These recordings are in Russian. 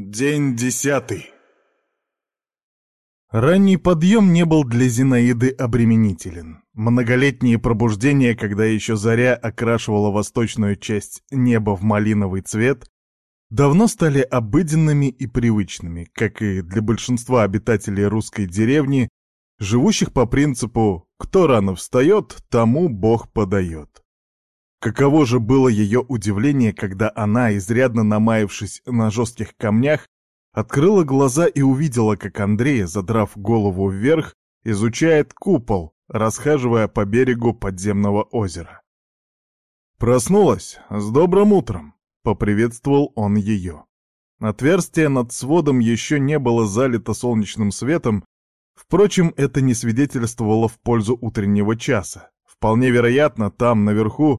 День десятый. Ранний подъем не был для Зинаиды обременителен. Многолетние пробуждения, когда еще заря окрашивала восточную часть неба в малиновый цвет, давно стали обыденными и привычными, как и для большинства обитателей русской деревни, живущих по принципу «кто рано встает, тому Бог подает». Каково же было ее удивление, когда она, изрядно намаявшись на жестких камнях, открыла глаза и увидела, как Андрей, задрав голову вверх, изучает купол, расхаживая по берегу подземного озера. «Проснулась? С добрым утром!» — поприветствовал он ее. Отверстие над сводом еще не было залито солнечным светом, впрочем, это не свидетельствовало в пользу утреннего часа. Вполне вероятно, там, наверху,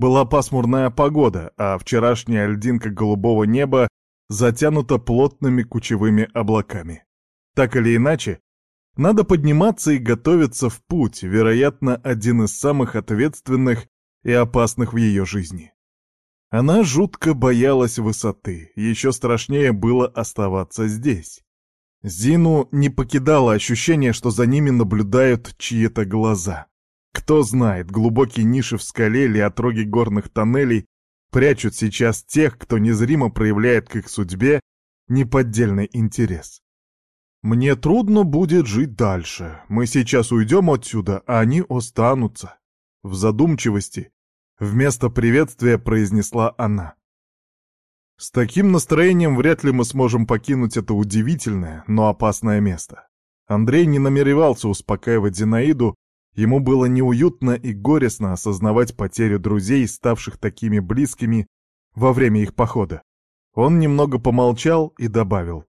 была пасмурная погода, а вчерашняя льдинка голубого неба затянута плотными кучевыми облаками. Так или иначе, надо подниматься и готовиться в путь, вероятно, один из самых ответственных и опасных в ее жизни. Она жутко боялась высоты, еще страшнее было оставаться здесь. Зину не покидало ощущение, что за ними наблюдают чьи-то глаза. Кто знает, глубокие ниши в скале или отроги горных тоннелей прячут сейчас тех, кто незримо проявляет к их судьбе неподдельный интерес. Мне трудно будет жить дальше. Мы сейчас уйдем отсюда, а они останутся. В задумчивости вместо приветствия произнесла она. С таким настроением вряд ли мы сможем покинуть это удивительное, но опасное место. Андрей не намеревался успокаивать Зинаиду, Ему было неуютно и горестно осознавать потерю друзей, ставших такими близкими во время их похода. Он немного помолчал и добавил.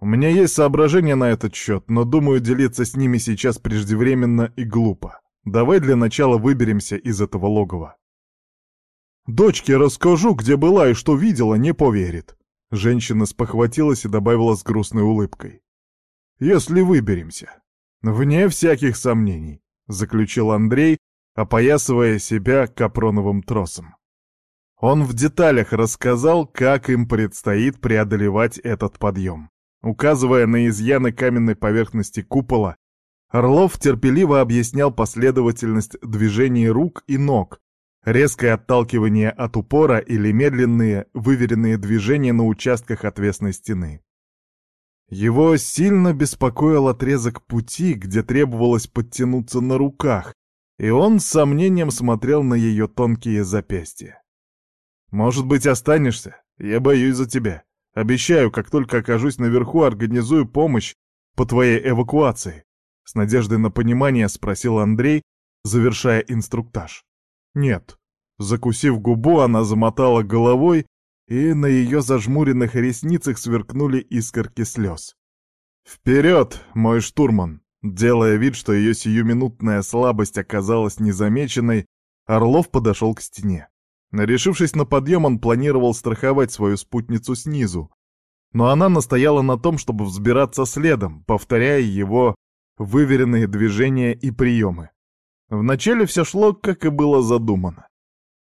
«У меня есть соображения на этот счет, но думаю, делиться с ними сейчас преждевременно и глупо. Давай для начала выберемся из этого логова». «Дочке расскажу, где была и что видела, не поверит». Женщина спохватилась и добавила с грустной улыбкой. «Если выберемся». «Вне всяких сомнений», — заключил Андрей, опоясывая себя капроновым тросом. Он в деталях рассказал, как им предстоит преодолевать этот подъем. Указывая на изъяны каменной поверхности купола, Орлов терпеливо объяснял последовательность движений рук и ног, резкое отталкивание от упора или медленные, выверенные движения на участках отвесной стены. Его сильно беспокоил отрезок пути, где требовалось подтянуться на руках, и он с сомнением смотрел на ее тонкие запястья. «Может быть, останешься? Я боюсь за тебя. Обещаю, как только окажусь наверху, организую помощь по твоей эвакуации», — с надеждой на понимание спросил Андрей, завершая инструктаж. «Нет». Закусив губу, она замотала головой и на ее зажмуренных ресницах сверкнули искорки слез. «Вперед, мой штурман!» Делая вид, что ее сиюминутная слабость оказалась незамеченной, Орлов подошел к стене. Решившись на подъем, он планировал страховать свою спутницу снизу, но она настояла на том, чтобы взбираться следом, повторяя его выверенные движения и приемы. Вначале все шло, как и было задумано.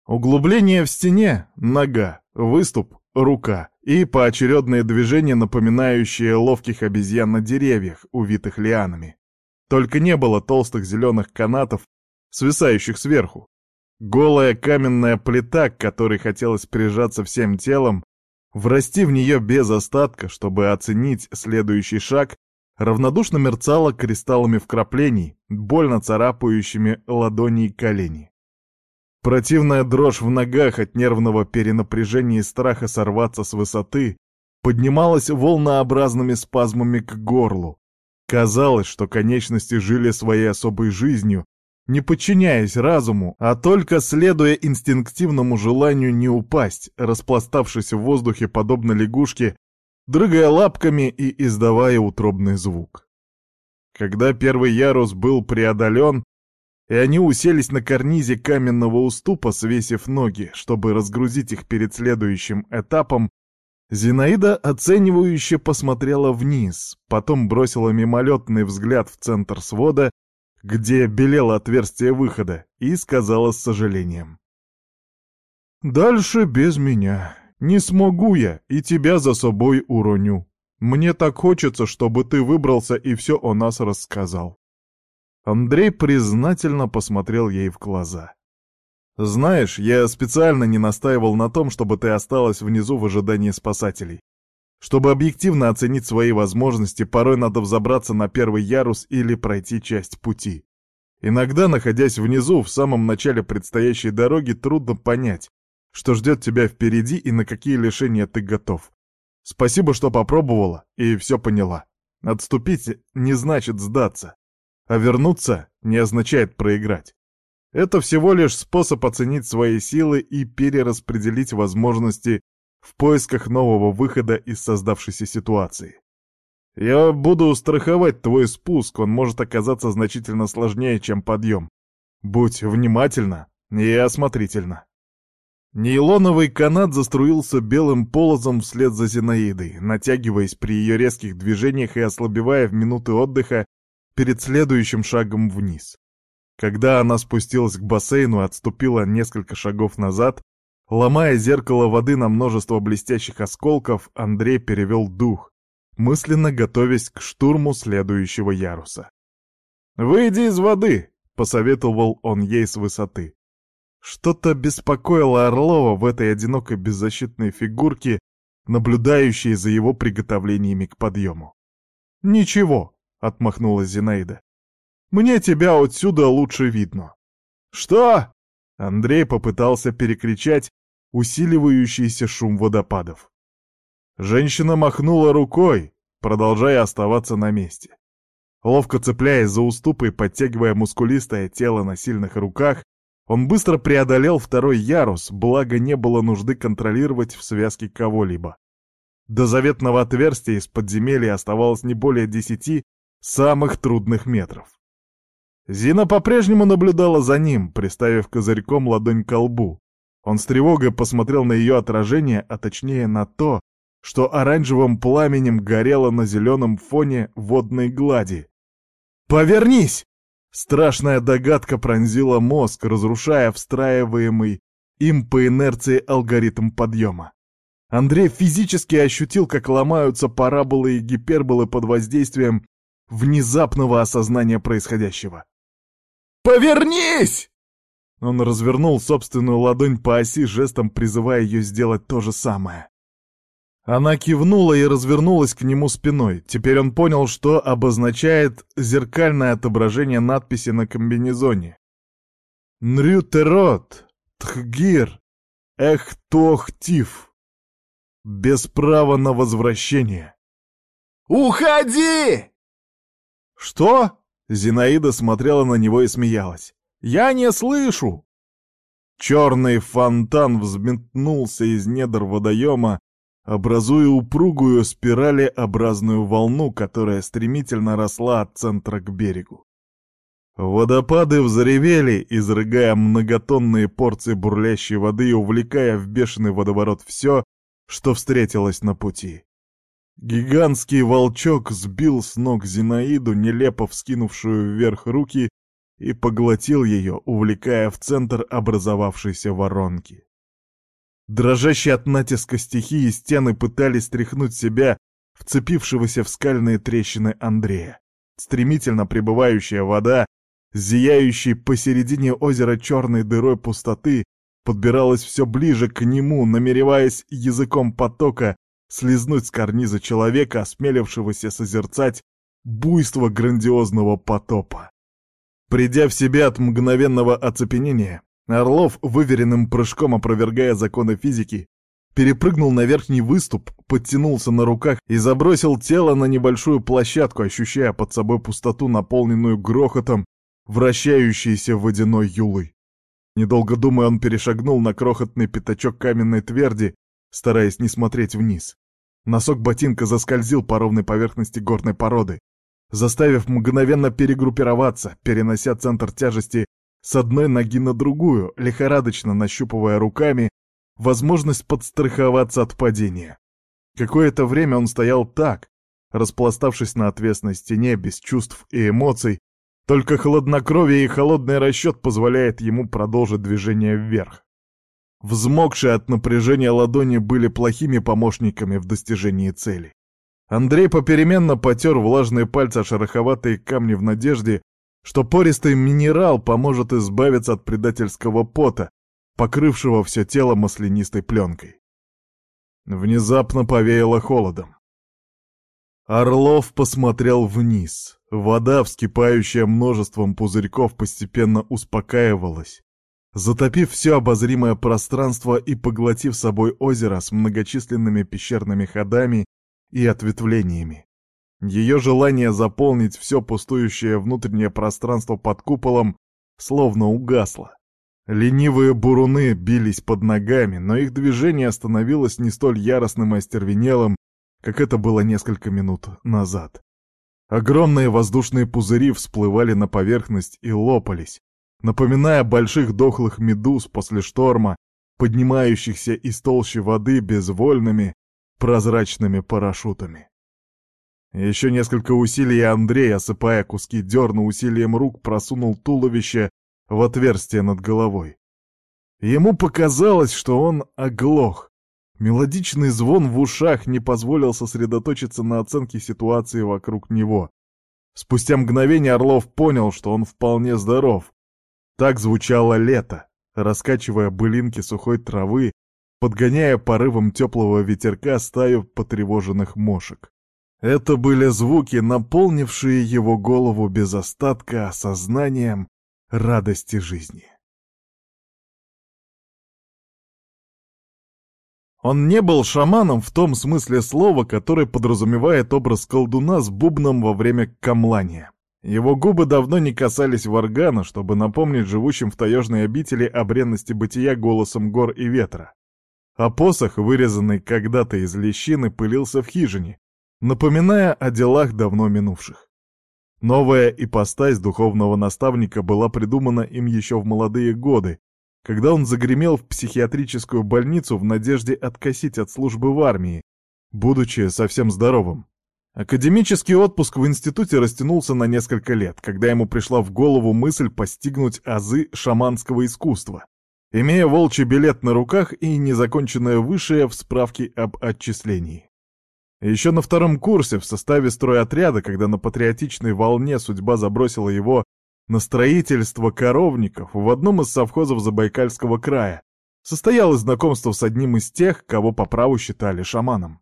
Углубление в стене — нога, выступ — рука и поочередные движения, напоминающие ловких обезьян на деревьях, увитых лианами. Только не было толстых зеленых канатов, свисающих сверху. Голая каменная плита, к которой хотелось прижаться всем телом, врасти в нее без остатка, чтобы оценить следующий шаг, равнодушно мерцала кристаллами вкраплений, больно царапающими ладони и колени. Противная дрожь в ногах от нервного перенапряжения и страха сорваться с высоты поднималась волнообразными спазмами к горлу. Казалось, что конечности жили своей особой жизнью, не подчиняясь разуму, а только следуя инстинктивному желанию не упасть, распластавшись в воздухе подобно лягушке, дрыгая лапками и издавая утробный звук. Когда первый ярус был преодолен, и они уселись на карнизе каменного уступа, свесив ноги, чтобы разгрузить их перед следующим этапом, Зинаида оценивающе посмотрела вниз, потом бросила мимолетный взгляд в центр свода, где белело отверстие выхода, и сказала с сожалением. «Дальше без меня. Не смогу я, и тебя за собой уроню. Мне так хочется, чтобы ты выбрался и все о нас рассказал». Андрей признательно посмотрел ей в глаза. «Знаешь, я специально не настаивал на том, чтобы ты осталась внизу в ожидании спасателей. Чтобы объективно оценить свои возможности, порой надо взобраться на первый ярус или пройти часть пути. Иногда, находясь внизу, в самом начале предстоящей дороги, трудно понять, что ждет тебя впереди и на какие лишения ты готов. Спасибо, что попробовала и все поняла. Отступить не значит сдаться, а вернуться не означает проиграть. Это всего лишь способ оценить свои силы и перераспределить возможности в поисках нового выхода из создавшейся ситуации. Я буду страховать твой спуск, он может оказаться значительно сложнее, чем подъем. Будь внимательна и осмотрительна. Нейлоновый канат заструился белым полозом вслед за Зинаидой, натягиваясь при ее резких движениях и ослабевая в минуты отдыха перед следующим шагом вниз. Когда она спустилась к бассейну и отступила несколько шагов назад, Ломая зеркало воды на множество блестящих осколков, Андрей перевел дух, мысленно готовясь к штурму следующего яруса. «Выйди из воды!» — посоветовал он ей с высоты. Что-то беспокоило Орлова в этой одинокой беззащитной фигурке, наблюдающей за его приготовлениями к подъему. «Ничего», — отмахнулась Зинаида. «Мне тебя отсюда лучше видно». «Что?» Андрей попытался перекричать усиливающийся шум водопадов. Женщина махнула рукой, продолжая оставаться на месте. Ловко цепляясь за уступы и подтягивая мускулистое тело на сильных руках, он быстро преодолел второй ярус, благо не было нужды контролировать в связке кого-либо. До заветного отверстия из подземелья оставалось не более десяти самых трудных метров. Зина по-прежнему наблюдала за ним, приставив козырьком ладонь к лбу. Он с тревогой посмотрел на ее отражение, а точнее на то, что оранжевым пламенем горело на зеленом фоне водной глади. «Повернись!» Страшная догадка пронзила мозг, разрушая встраиваемый им по инерции алгоритм подъема. Андрей физически ощутил, как ломаются параболы и гиперболы под воздействием внезапного осознания происходящего. «Повернись!» Он развернул собственную ладонь по оси, жестом призывая ее сделать то же самое. Она кивнула и развернулась к нему спиной. Теперь он понял, что обозначает зеркальное отображение надписи на комбинезоне. «Нрютерот, Тхгир, Эхтохтив. Без права на возвращение». «Уходи!» «Что?» Зинаида смотрела на него и смеялась. «Я не слышу!» Черный фонтан взметнулся из недр водоема, образуя упругую спиралеобразную волну, которая стремительно росла от центра к берегу. Водопады взревели, изрыгая многотонные порции бурлящей воды и увлекая в бешеный водоворот все, что встретилось на пути. Гигантский волчок сбил с ног Зинаиду, нелепо вскинувшую вверх руки, и поглотил ее, увлекая в центр образовавшейся воронки. Дрожащие от натиска стихии стены пытались стряхнуть себя, вцепившегося в скальные трещины Андрея. Стремительно прибывающая вода, зияющей посередине озера черной дырой пустоты, подбиралась все ближе к нему, намереваясь языком потока слизнуть с карниза человека, осмелившегося созерцать буйство грандиозного потопа. Придя в себя от мгновенного оцепенения, Орлов, выверенным прыжком опровергая законы физики, перепрыгнул на верхний выступ, подтянулся на руках и забросил тело на небольшую площадку, ощущая под собой пустоту, наполненную грохотом вращающейся водяной юлы. Недолго думая, он перешагнул на крохотный пятачок каменной тверди, стараясь не смотреть вниз. Носок ботинка заскользил по ровной поверхности горной породы, заставив мгновенно перегруппироваться, перенося центр тяжести с одной ноги на другую, лихорадочно нащупывая руками возможность подстраховаться от падения. Какое-то время он стоял так, распластавшись на отвесной стене, без чувств и эмоций, только хладнокровие и холодный расчет позволяет ему продолжить движение вверх. Взмокшие от напряжения ладони были плохими помощниками в достижении цели. Андрей попеременно потер влажные пальцы о шероховатые камни в надежде, что пористый минерал поможет избавиться от предательского пота, покрывшего все тело маслянистой пленкой. Внезапно повеяло холодом. Орлов посмотрел вниз. Вода, вскипающая множеством пузырьков, постепенно успокаивалась, затопив все обозримое пространство и поглотив собой озеро с многочисленными пещерными ходами и ответвлениями. Ее желание заполнить все пустующее внутреннее пространство под куполом словно угасло. Ленивые буруны бились под ногами, но их движение становилось не столь яростным и остервенелым, как это было несколько минут назад. Огромные воздушные пузыри всплывали на поверхность и лопались, напоминая больших дохлых медуз после шторма, поднимающихся из толщи воды безвольными, прозрачными парашютами. Еще несколько усилий Андрей, осыпая куски дерна усилием рук, просунул туловище в отверстие над головой. Ему показалось, что он оглох. Мелодичный звон в ушах не позволил сосредоточиться на оценке ситуации вокруг него. Спустя мгновение Орлов понял, что он вполне здоров, так звучало лето, раскачивая былинки сухой травы, подгоняя порывом теплого ветерка стаю потревоженных мошек. Это были звуки, наполнившие его голову без остатка осознанием радости жизни. Он не был шаманом в том смысле слова, который подразумевает образ колдуна с бубном во время камлания. Его губы давно не касались варгана, чтобы напомнить живущим в таежной обители о бренности бытия голосом гор и ветра. А посох, вырезанный когда-то из лещины, пылился в хижине, напоминая о делах давно минувших. Новая ипостась духовного наставника была придумана им еще в молодые годы, когда он загремел в психиатрическую больницу в надежде откосить от службы в армии, будучи совсем здоровым. Академический отпуск в институте растянулся на несколько лет, когда ему пришла в голову мысль постигнуть азы шаманского искусства, имея волчий билет на руках и незаконченное высшее в справке об отчислении. Еще на втором курсе в составе стройотряда, когда на патриотичной волне судьба забросила его на строительство коровников в одном из совхозов Забайкальского края, состоялось знакомство с одним из тех, кого по праву считали шаманом.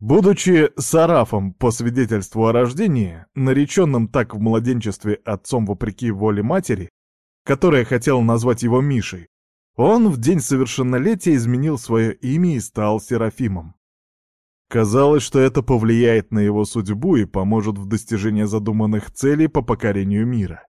Будучи сарафом по свидетельству о рождении, нареченным так в младенчестве отцом вопреки воле матери, которая хотела назвать его Мишей, он в день совершеннолетия изменил свое имя и стал Серафимом. Казалось, что это повлияет на его судьбу и поможет в достижении задуманных целей по покорению мира.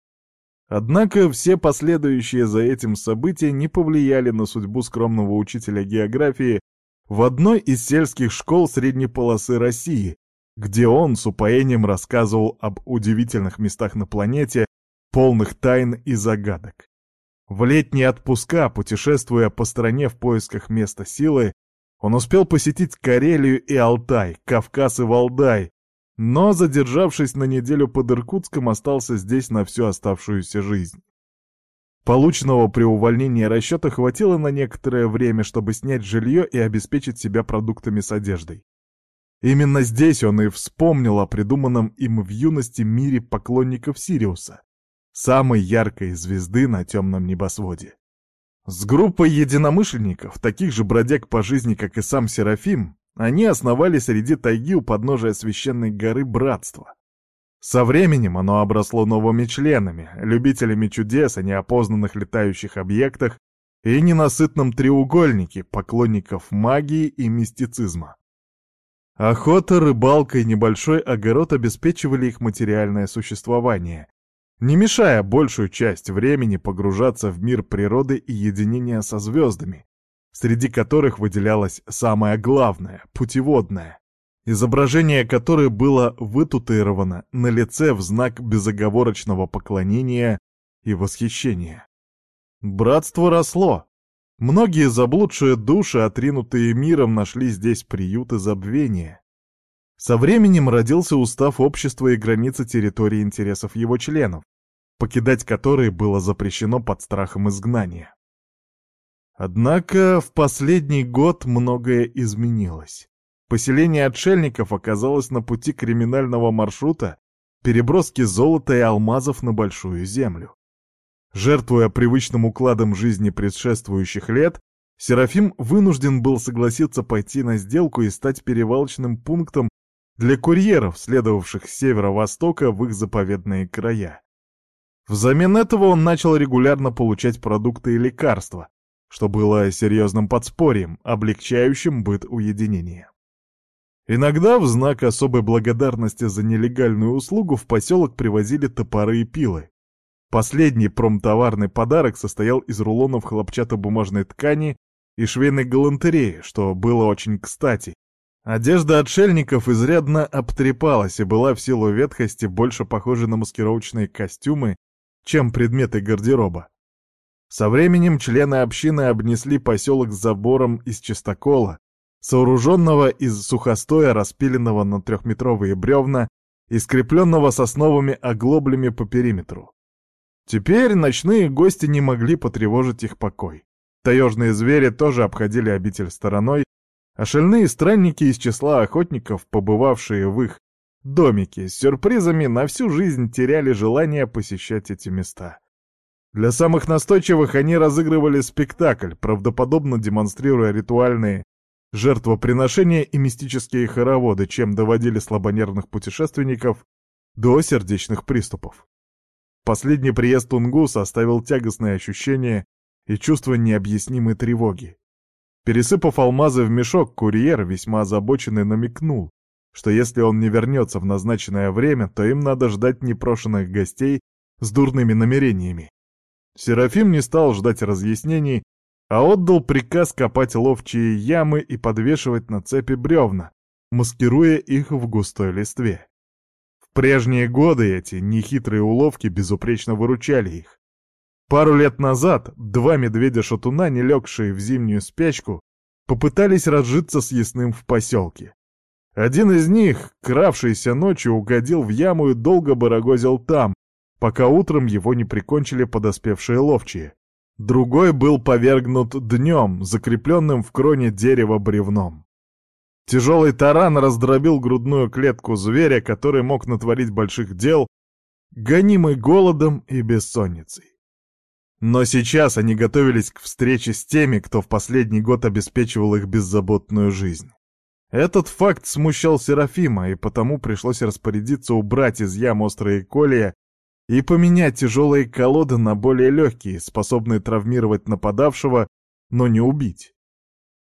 Однако все последующие за этим события не повлияли на судьбу скромного учителя географии в одной из сельских школ средней полосы России, где он с упоением рассказывал об удивительных местах на планете, полных тайн и загадок. В летние отпуска, путешествуя по стране в поисках места силы, он успел посетить Карелию и Алтай, Кавказ и Валдай, но, задержавшись на неделю под Иркутском, остался здесь на всю оставшуюся жизнь. Полученного при увольнении расчета хватило на некоторое время, чтобы снять жилье и обеспечить себя продуктами с одеждой. Именно здесь он и вспомнил о придуманном им в юности мире поклонников Сириуса, самой яркой звезды на темном небосводе. С группой единомышленников, таких же бродяг по жизни, как и сам Серафим, они основали среди тайги у подножия священной горы Братство. Со временем оно обросло новыми членами, любителями чудес о неопознанных летающих объектах и ненасытном треугольнике поклонников магии и мистицизма. Охота, рыбалка и небольшой огород обеспечивали их материальное существование, не мешая большую часть времени погружаться в мир природы и единения со звездами, среди которых выделялось самое главное — путеводное изображение которой было вытатуировано на лице в знак безоговорочного поклонения и восхищения. Братство росло. Многие заблудшие души, отринутые миром, нашли здесь приют и забвение. Со временем родился устав общества и границы территории интересов его членов, покидать которые было запрещено под страхом изгнания. Однако в последний год многое изменилось. Поселение отшельников оказалось на пути криминального маршрута переброски золота и алмазов на Большую Землю. Жертвуя привычным укладом жизни предшествующих лет, Серафим вынужден был согласиться пойти на сделку и стать перевалочным пунктом для курьеров, следовавших с северо-востока в их заповедные края. Взамен этого он начал регулярно получать продукты и лекарства, что было серьезным подспорьем, облегчающим быт уединения. Иногда в знак особой благодарности за нелегальную услугу в поселок привозили топоры и пилы. Последний промтоварный подарок состоял из рулонов хлопчатобумажной ткани и швейной галантереи, что было очень кстати. Одежда отшельников изрядно обтрепалась и была в силу ветхости больше похожа на маскировочные костюмы, чем предметы гардероба. Со временем члены общины обнесли поселок забором из чистокола, сооруженного из сухостоя, распиленного на трехметровые бревна и скрепленного сосновыми оглоблями по периметру. Теперь ночные гости не могли потревожить их покой. Таежные звери тоже обходили обитель стороной, а шальные странники из числа охотников, побывавшие в их домике с сюрпризами, на всю жизнь теряли желание посещать эти места. Для самых настойчивых они разыгрывали спектакль, правдоподобно демонстрируя ритуальные жертвоприношения и мистические хороводы, чем доводили слабонервных путешественников до сердечных приступов. Последний приезд Тунгуса оставил тягостное ощущение и чувство необъяснимой тревоги. Пересыпав алмазы в мешок, курьер, весьма озабоченный, намекнул, что если он не вернется в назначенное время, то им надо ждать непрошенных гостей с дурными намерениями. Серафим не стал ждать разъяснений, а отдал приказ копать ловчие ямы и подвешивать на цепи бревна, маскируя их в густой листве. В прежние годы эти нехитрые уловки безупречно выручали их. Пару лет назад два медведя-шатуна, не легшие в зимнюю спячку, попытались разжиться с ясным в поселке. Один из них, кравшийся ночью, угодил в яму и долго барагозил там, пока утром его не прикончили подоспевшие ловчие. Другой был повергнут днем, закрепленным в кроне дерева бревном. Тяжелый таран раздробил грудную клетку зверя, который мог натворить больших дел, гонимый голодом и бессонницей. Но сейчас они готовились к встрече с теми, кто в последний год обеспечивал их беззаботную жизнь. Этот факт смущал Серафима, и потому пришлось распорядиться убрать из ям острые колья и поменять тяжелые колоды на более легкие, способные травмировать нападавшего, но не убить.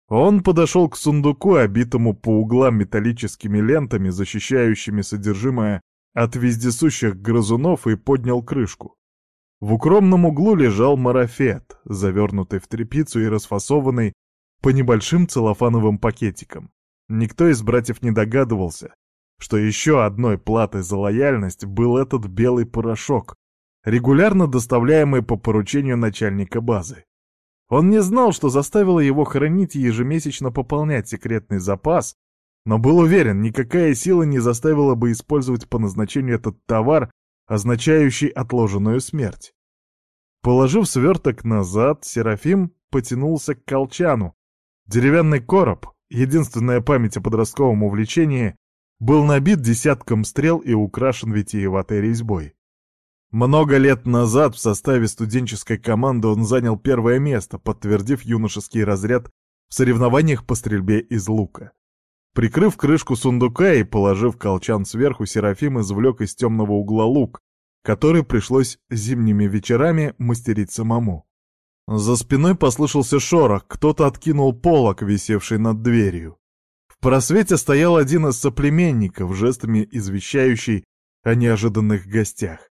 Он подошел к сундуку, обитому по углам металлическими лентами, защищающими содержимое от вездесущих грызунов, и поднял крышку. В укромном углу лежал марафет, завернутый в тряпицу и расфасованный по небольшим целлофановым пакетикам. Никто из братьев не догадывался, что еще одной платой за лояльность был этот белый порошок, регулярно доставляемый по поручению начальника базы. Он не знал, что заставило его хранить и ежемесячно пополнять секретный запас, но был уверен, никакая сила не заставила бы использовать по назначению этот товар, означающий отложенную смерть. Положив сверток назад, Серафим потянулся к колчану. Деревянный короб, единственная память о подростковом увлечении, был набит десятком стрел и украшен витиеватой резьбой. Много лет назад в составе студенческой команды он занял первое место, подтвердив юношеский разряд в соревнованиях по стрельбе из лука. Прикрыв крышку сундука и положив колчан сверху, Серафим извлек из темного угла лук, который пришлось зимними вечерами мастерить самому. За спиной послышался шорох, кто-то откинул полок, висевший над дверью. В просвете стоял один из соплеменников, жестами извещающий о неожиданных гостях.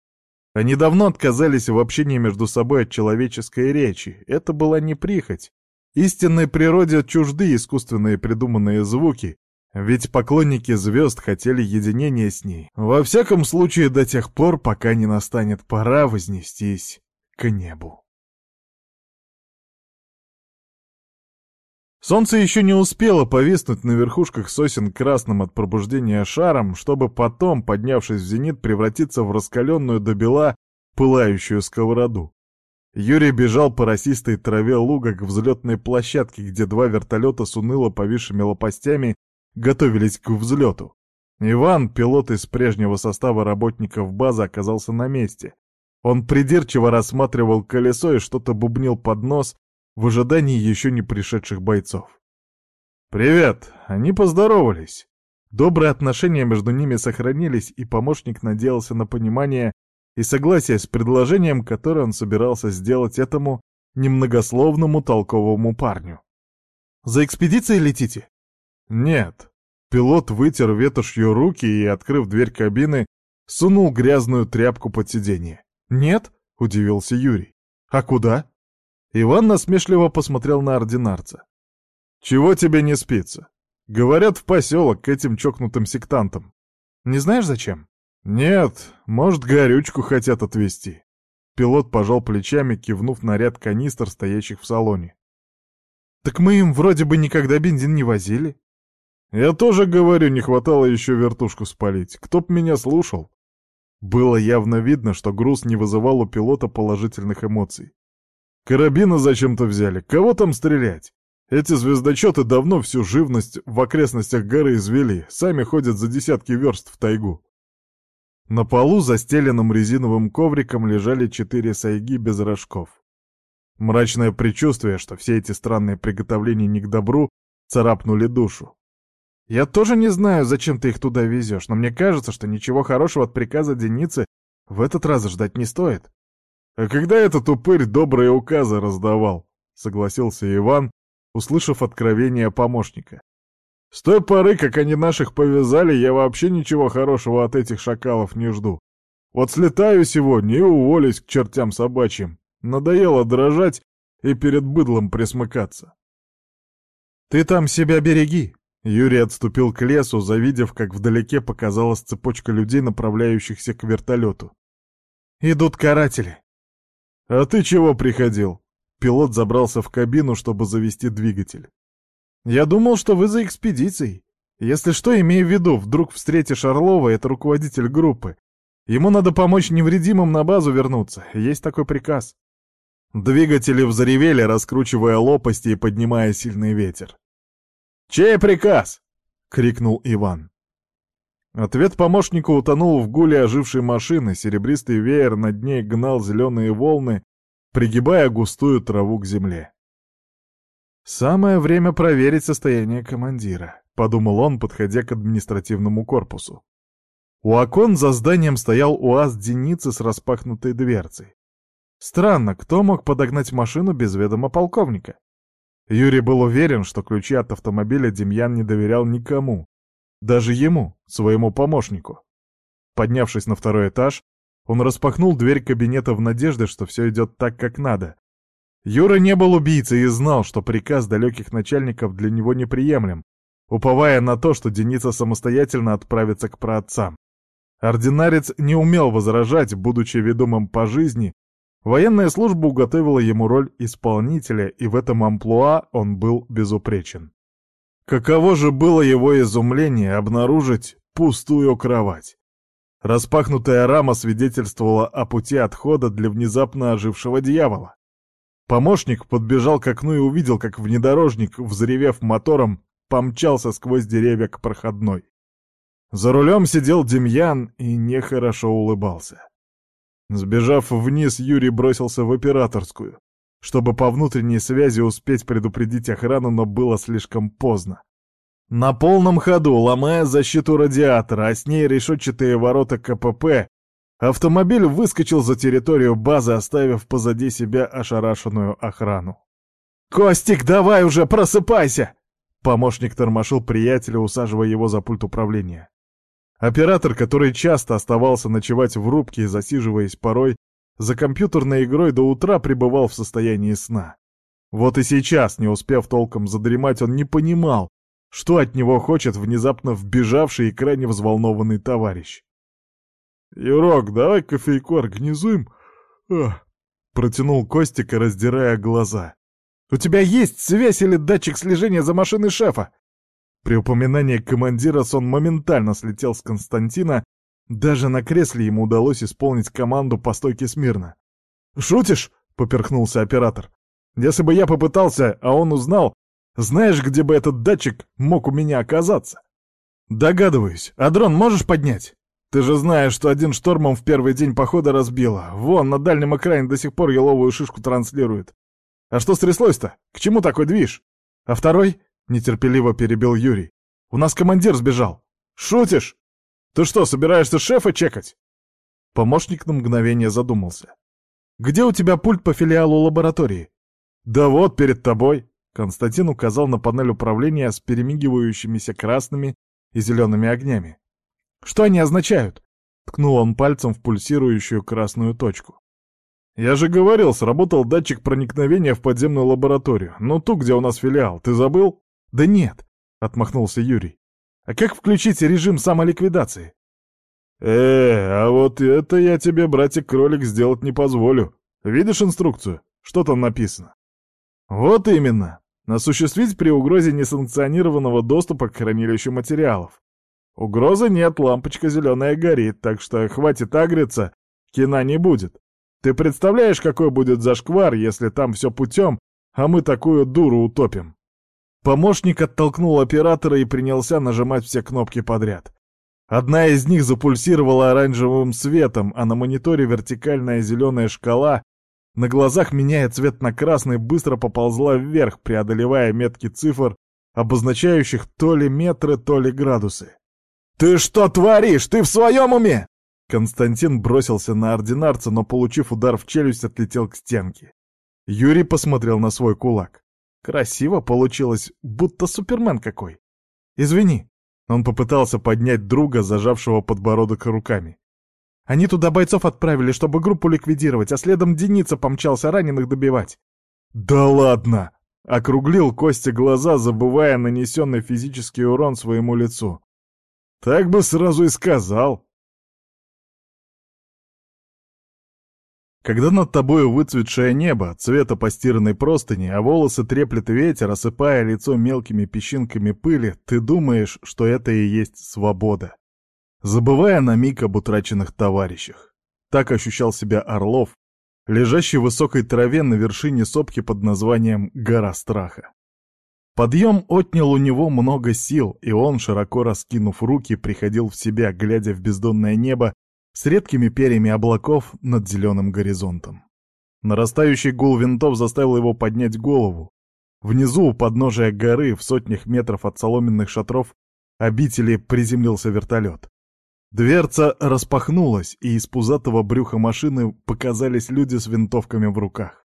Они давно отказались в общении между собой от человеческой речи. Это была не прихоть. Истинной природе чужды искусственные придуманные звуки, ведь поклонники звезд хотели единения с ней. Во всяком случае, до тех пор, пока не настанет пора вознестись к небу. Солнце еще не успело повиснуть на верхушках сосен красным от пробуждения шаром, чтобы потом, поднявшись в зенит, превратиться в раскаленную до бела пылающую сковороду. Юрий бежал по росистой траве луга к взлетной площадке, где два вертолета с уныло повисшими лопастями готовились к взлету. Иван, пилот из прежнего состава работников базы, оказался на месте. Он придирчиво рассматривал колесо и что-то бубнил под нос в ожидании еще не пришедших бойцов. «Привет!» — они поздоровались. Добрые отношения между ними сохранились, и помощник надеялся на понимание и согласие с предложением, которое он собирался сделать этому немногословному толковому парню. «За экспедицией летите?» «Нет». Пилот вытер ветошью руки и, открыв дверь кабины, сунул грязную тряпку под сиденье. «Нет?» — удивился Юрий. «А куда?» Иван насмешливо посмотрел на ординарца. «Чего тебе не спится? Говорят, в поселок к этим чокнутым сектантам. Не знаешь, зачем?» «Нет, может, горючку хотят отвезти». Пилот пожал плечами, кивнув на ряд канистр, стоящих в салоне. «Так мы им вроде бы никогда бензин не возили». «Я тоже говорю, не хватало еще вертушку спалить. Кто б меня слушал?» Было явно видно, что груз не вызывал у пилота положительных эмоций. «Карабины зачем-то взяли. Кого там стрелять? Эти звездочеты давно всю живность в окрестностях горы извели, сами ходят за десятки верст в тайгу. На полу, застеленном резиновым ковриком, лежали четыре сайги без рожков. Мрачное предчувствие, что все эти странные приготовления не к добру, царапнули душу. «Я тоже не знаю, зачем ты их туда везешь, но мне кажется, что ничего хорошего от приказа Деницы в этот раз ждать не стоит». «А когда этот упырь добрые указы раздавал?» — согласился Иван, услышав откровение помощника. С той поры, как они наших повязали, я вообще ничего хорошего от этих шакалов не жду. Вот слетаю сегодня и уволюсь к чертям собачьим. Надоело дрожать и перед быдлом присмыкаться. «Ты там себя береги!» Юрий отступил к лесу, завидев, как вдалеке показалась цепочка людей, направляющихся к вертолету. «Идут каратели!» «А ты чего приходил?» Пилот забрался в кабину, чтобы завести двигатель. Я думал, что вы за экспедицией. Если что, имею в виду, вдруг встретишь Орлова, это руководитель группы. Ему надо помочь невредимым на базу вернуться. Есть такой приказ. Двигатели взревели, раскручивая лопасти и поднимая сильный ветер. «Чей приказ?» — крикнул Иван. Ответ помощника утонул в гуле ожившей машины, серебристый веер над ней гнал зеленые волны, пригибая густую траву к земле. «Самое время проверить состояние командира», — подумал он, подходя к административному корпусу. У окон за зданием стоял УАЗ Деницы с распахнутой дверцей. Странно, кто мог подогнать машину без ведома полковника? Юрий был уверен, что ключи от автомобиля Демьян не доверял никому. Даже ему, своему помощнику. Поднявшись на второй этаж, он распахнул дверь кабинета в надежде, что все идет так, как надо, Юра не был убийцей и знал, что приказ далеких начальников для него неприемлем, уповая на то, что Деница самостоятельно отправится к праотцам. Ординарец не умел возражать, будучи ведомым по жизни, военная служба уготовила ему роль исполнителя, и в этом амплуа он был безупречен. Каково же было его изумление обнаружить пустую кровать. Распахнутая рама свидетельствовала о пути отхода для внезапно ожившего дьявола. Помощник подбежал к окну и увидел, как внедорожник, взревев мотором, помчался сквозь деревья к проходной. За рулем сидел Демьян и нехорошо улыбался. Сбежав вниз, Юрий бросился в операторскую, чтобы по внутренней связи успеть предупредить охрану, но было слишком поздно. На полном ходу, ломая защиту радиатора, а с ней решетчатые ворота КПП, Автомобиль выскочил за территорию базы, оставив позади себя ошарашенную охрану. «Костик, давай уже, просыпайся!» Помощник тормошил приятеля, усаживая его за пульт управления. Оператор, который часто оставался ночевать в рубке, засиживаясь порой, за компьютерной игрой до утра пребывал в состоянии сна. Вот и сейчас, не успев толком задремать, он не понимал, что от него хочет внезапно вбежавший и крайне взволнованный товарищ. «Юрок, давай кофейку организуем?» Ах, Протянул Костика, раздирая глаза. «У тебя есть связь или датчик слежения за машиной шефа?» При упоминании командира сон моментально слетел с Константина, даже на кресле ему удалось исполнить команду по стойке смирно. «Шутишь?» — поперхнулся оператор. «Если бы я попытался, а он узнал, знаешь, где бы этот датчик мог у меня оказаться?» «Догадываюсь. А дрон можешь поднять?» «Ты же знаешь, что один штормом в первый день похода разбило. Вон, на дальнем экране до сих пор еловую шишку транслирует. А что стряслось-то? К чему такой движ? А второй?» — нетерпеливо перебил Юрий. «У нас командир сбежал». «Шутишь? Ты что, собираешься шефа чекать?» Помощник на мгновение задумался. «Где у тебя пульт по филиалу лаборатории?» «Да вот, перед тобой», — Константин указал на панель управления с перемигивающимися красными и зелеными огнями. «Что они означают?» — ткнул он пальцем в пульсирующую красную точку. «Я же говорил, сработал датчик проникновения в подземную лабораторию. Ну ту, где у нас филиал, ты забыл?» «Да нет», — отмахнулся Юрий. «А как включить режим самоликвидации?» «Э, а вот это я тебе, братик-кролик, сделать не позволю. Видишь инструкцию? Что там написано?» «Вот именно. Осуществить при угрозе несанкционированного доступа к хранилищу материалов. Угрозы нет, лампочка зеленая горит, так что хватит агриться, кино не будет. Ты представляешь, какой будет зашквар, если там все путем, а мы такую дуру утопим?» Помощник оттолкнул оператора и принялся нажимать все кнопки подряд. Одна из них запульсировала оранжевым светом, а на мониторе вертикальная зеленая шкала, на глазах меняя цвет на красный, быстро поползла вверх, преодолевая метки цифр, обозначающих то ли метры, то ли градусы. «Ты что творишь? Ты в своем уме?» Константин бросился на ординарца, но, получив удар в челюсть, отлетел к стенке. Юрий посмотрел на свой кулак. Красиво получилось, будто супермен какой. «Извини», он попытался поднять друга, зажавшего подбородок руками. Они туда бойцов отправили, чтобы группу ликвидировать, а следом Деница помчался раненых добивать. «Да ладно!» — округлил Костя глаза, забывая нанесенный физический урон своему лицу. «Так бы сразу и сказал!» Когда над тобою выцветшее небо, цвета постиранной простыни, а волосы треплет ветер, осыпая лицо мелкими песчинками пыли, ты думаешь, что это и есть свобода. Забывая на миг об утраченных товарищах. Так ощущал себя Орлов, лежащий в высокой траве на вершине сопки под названием «Гора страха». Подъем отнял у него много сил, и он, широко раскинув руки, приходил в себя, глядя в бездонное небо с редкими перьями облаков над зеленым горизонтом. Нарастающий гул винтов заставил его поднять голову. Внизу, у подножия горы, в сотнях метров от соломенных шатров, обители приземлился вертолет. Дверца распахнулась, и из пузатого брюха машины показались люди с винтовками в руках.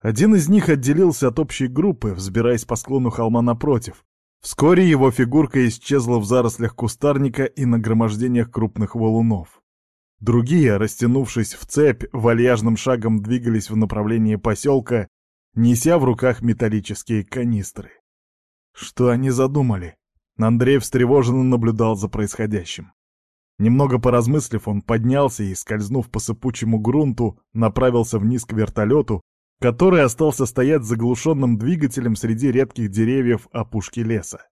Один из них отделился от общей группы, взбираясь по склону холма напротив. Вскоре его фигурка исчезла в зарослях кустарника и нагромождениях крупных валунов. Другие, растянувшись в цепь, вальяжным шагом двигались в направлении поселка, неся в руках металлические канистры. Что они задумали? Андрей встревоженно наблюдал за происходящим. Немного поразмыслив, он поднялся и, скользнув по сыпучему грунту, направился вниз к вертолету, который остался стоять заглушенным двигателем среди редких деревьев опушки леса.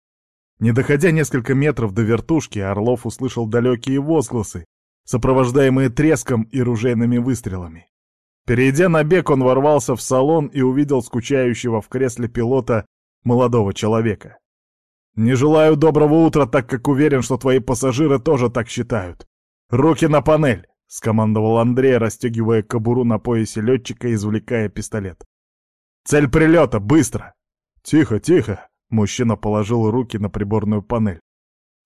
Не доходя несколько метров до вертушки, Орлов услышал далекие возгласы, сопровождаемые треском и ружейными выстрелами. Перейдя на бег, он ворвался в салон и увидел скучающего в кресле пилота молодого человека. «Не желаю доброго утра, так как уверен, что твои пассажиры тоже так считают. Руки на панель!» — скомандовал Андрей, расстегивая кобуру на поясе летчика и извлекая пистолет. «Цель прилета! Быстро!» «Тихо, тихо!» — мужчина положил руки на приборную панель.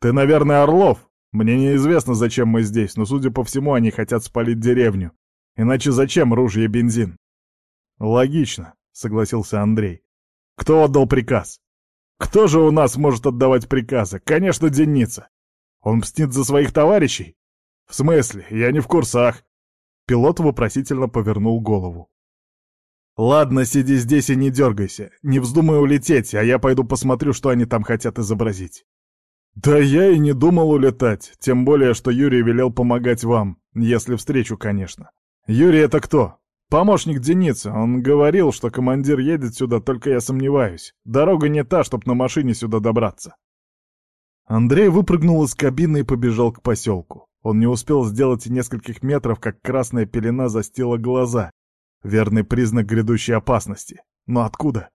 «Ты, наверное, Орлов?» Мне неизвестно, зачем мы здесь, но, судя по всему, они хотят спалить деревню. Иначе зачем ружье и бензин? Логично, согласился Андрей. Кто отдал приказ? Кто же у нас может отдавать приказы? Конечно, Деница. Он мстит за своих товарищей? В смысле? Я не в курсах. Пилот вопросительно повернул голову. «Ладно, сиди здесь и не дергайся. Не вздумай улететь, а я пойду посмотрю, что они там хотят изобразить». «Да я и не думал улетать, тем более, что Юрий велел помогать вам, если встречу, конечно. Юрий это кто?» «Помощник Деницы. Он говорил, что командир едет сюда, только я сомневаюсь. Дорога не та, чтоб на машине сюда добраться». Андрей выпрыгнул из кабины и побежал к поселку. Он не успел сделать и нескольких метров, как красная пелена застила глаза, Верный признак грядущей опасности. Но откуда?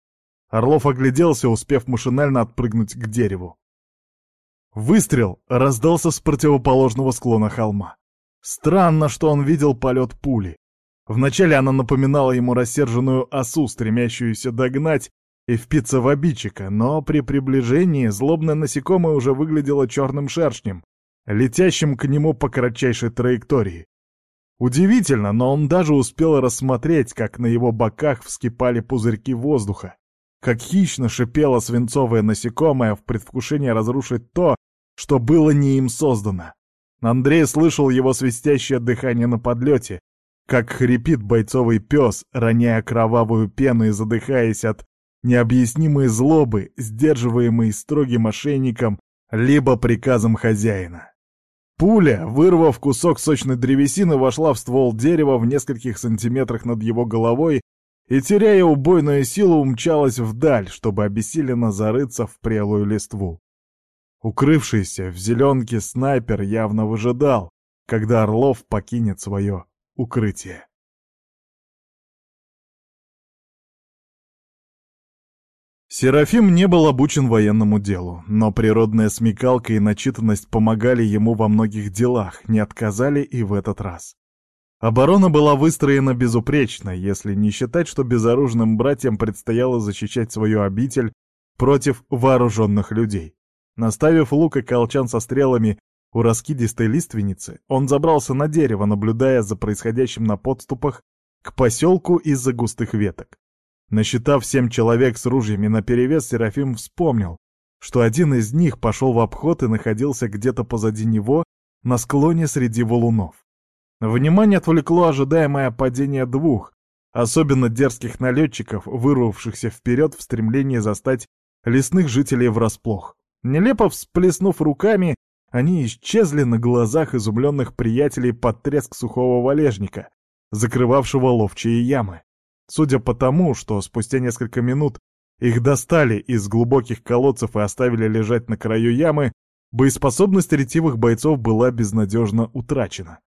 Орлов огляделся, успев машинально отпрыгнуть к дереву. Выстрел раздался с противоположного склона холма. Странно, что он видел полет пули. Вначале она напоминала ему рассерженную осу, стремящуюся догнать и впиться в обидчика, но при приближении злобное насекомое уже выглядело черным шершнем, летящим к нему по кратчайшей траектории. Удивительно, но он даже успел рассмотреть, как на его боках вскипали пузырьки воздуха, как хищно шипело свинцовое насекомое в предвкушении разрушить то, что было не им создано. Андрей слышал его свистящее дыхание на подлете, как хрипит бойцовый пес, роняя кровавую пену и задыхаясь от необъяснимой злобы, сдерживаемой строгим мошенником либо приказом хозяина. Пуля, вырвав кусок сочной древесины, вошла в ствол дерева в нескольких сантиметрах над его головой и, теряя убойную силу, умчалась вдаль, чтобы обессиленно зарыться в прелую листву. Укрывшийся в зеленке снайпер явно выжидал, когда Орлов покинет свое укрытие. Серафим не был обучен военному делу, но природная смекалка и начитанность помогали ему во многих делах, не отказали и в этот раз. Оборона была выстроена безупречно, если не считать, что безоружным братьям предстояло защищать свою обитель против вооруженных людей. Наставив лук и колчан со стрелами у раскидистой лиственницы, он забрался на дерево, наблюдая за происходящим на подступах к поселку из-за густых веток. Насчитав семь человек с ружьями наперевес, Серафим вспомнил, что один из них пошел в обход и находился где-то позади него на склоне среди валунов. Внимание отвлекло ожидаемое падение двух, особенно дерзких налетчиков, вырвавшихся вперед в стремлении застать лесных жителей врасплох. Нелепо всплеснув руками, они исчезли на глазах изумленных приятелей под треск сухого валежника, закрывавшего ловчие ямы. Судя по тому, что спустя несколько минут их достали из глубоких колодцев и оставили лежать на краю ямы, боеспособность ретивых бойцов была безнадежно утрачена.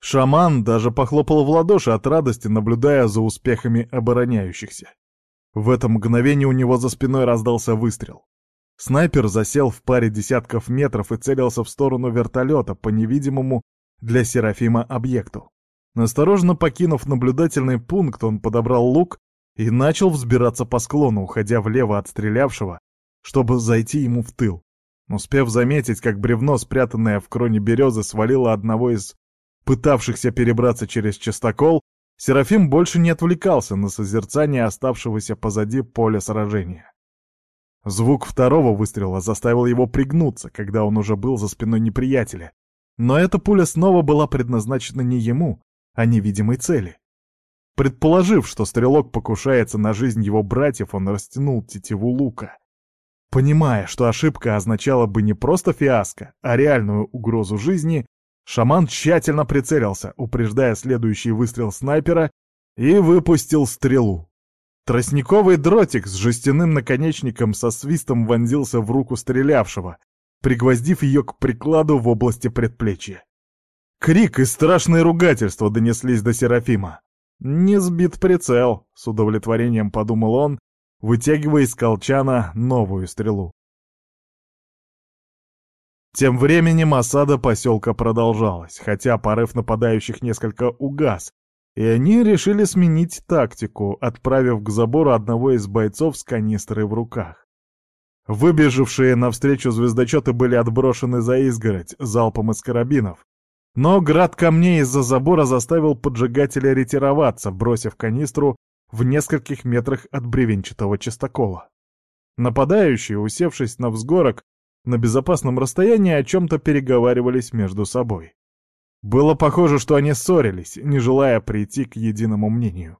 Шаман даже похлопал в ладоши от радости, наблюдая за успехами обороняющихся. В это мгновение у него за спиной раздался выстрел. Снайпер засел в паре десятков метров и целился в сторону вертолета по невидимому для Серафима объекту. Осторожно покинув наблюдательный пункт, он подобрал лук и начал взбираться по склону, уходя влево от стрелявшего, чтобы зайти ему в тыл. Успев заметить, как бревно, спрятанное в кроне березы, свалило одного из пытавшихся перебраться через частокол, Серафим больше не отвлекался на созерцание оставшегося позади поля сражения. Звук второго выстрела заставил его пригнуться, когда он уже был за спиной неприятеля. Но эта пуля снова была предназначена не ему, о невидимой цели. Предположив, что стрелок покушается на жизнь его братьев, он растянул тетиву лука. Понимая, что ошибка означала бы не просто фиаско, а реальную угрозу жизни, шаман тщательно прицелился, упреждая следующий выстрел снайпера, и выпустил стрелу. Тростниковый дротик с жестяным наконечником со свистом вонзился в руку стрелявшего, пригвоздив ее к прикладу в области предплечья. Крик и страшные ругательства донеслись до Серафима. «Не сбит прицел», — с удовлетворением подумал он, вытягивая из колчана новую стрелу. Тем временем осада поселка продолжалась, хотя порыв нападающих несколько угас, и они решили сменить тактику, отправив к забору одного из бойцов с канистрой в руках. Выбежавшие навстречу звездочеты были отброшены за изгородь залпом из карабинов, но град камней из-за забора заставил поджигателя ретироваться, бросив канистру в нескольких метрах от бревенчатого частокола. Нападающие, усевшись на взгорок, на безопасном расстоянии о чем-то переговаривались между собой. Было похоже, что они ссорились, не желая прийти к единому мнению.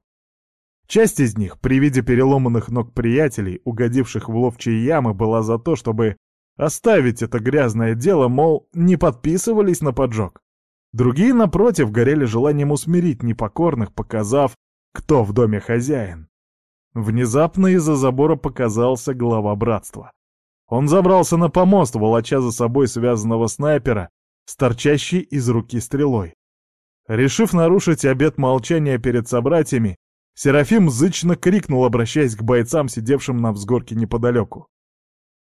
Часть из них, при виде переломанных ног приятелей, угодивших в ловчие ямы, была за то, чтобы оставить это грязное дело, мол, не подписывались на поджог. Другие, напротив, горели желанием усмирить непокорных, показав, кто в доме хозяин. Внезапно из-за забора показался глава братства. Он забрался на помост, волоча за собой связанного снайпера с торчащей из руки стрелой. Решив нарушить обет молчания перед собратьями, Серафим зычно крикнул, обращаясь к бойцам, сидевшим на взгорке неподалеку.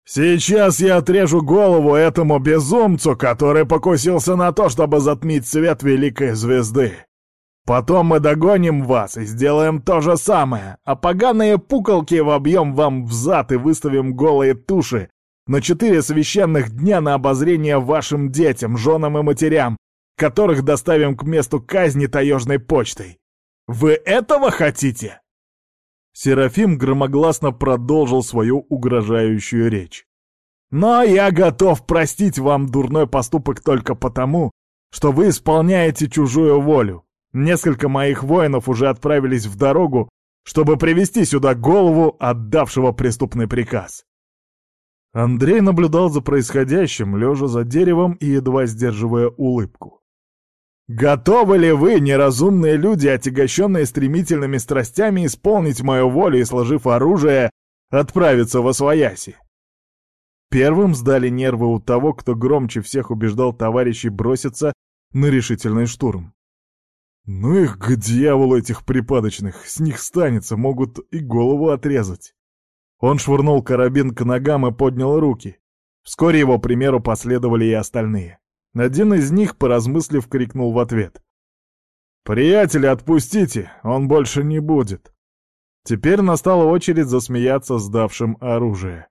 «Сейчас я отрежу голову этому безумцу, который покусился на то, чтобы затмить свет великой звезды. Потом мы догоним вас и сделаем то же самое, а поганые пуколки вобьем вам в и выставим голые туши на четыре священных дня на обозрение вашим детям, женам и матерям, которых доставим к месту казни таежной почтой. Вы этого хотите?» Серафим громогласно продолжил свою угрожающую речь. «Но я готов простить вам дурной поступок только потому, что вы исполняете чужую волю. Несколько моих воинов уже отправились в дорогу, чтобы привести сюда голову отдавшего преступный приказ». Андрей наблюдал за происходящим, лежа за деревом и едва сдерживая улыбку. Готовы ли вы, неразумные люди, отягощенные стремительными страстями, исполнить мою волю и, сложив оружие, отправиться во свояси? Первым сдали нервы у того, кто громче всех убеждал товарищей броситься на решительный штурм. Ну их к дьяволу этих припадочных, с них станется, могут и голову отрезать. Он швырнул карабин к ногам и поднял руки. Вскоре его примеру последовали и остальные. Один из них, поразмыслив, крикнул в ответ. «Приятеля, отпустите, он больше не будет». Теперь настала очередь засмеяться сдавшим оружие.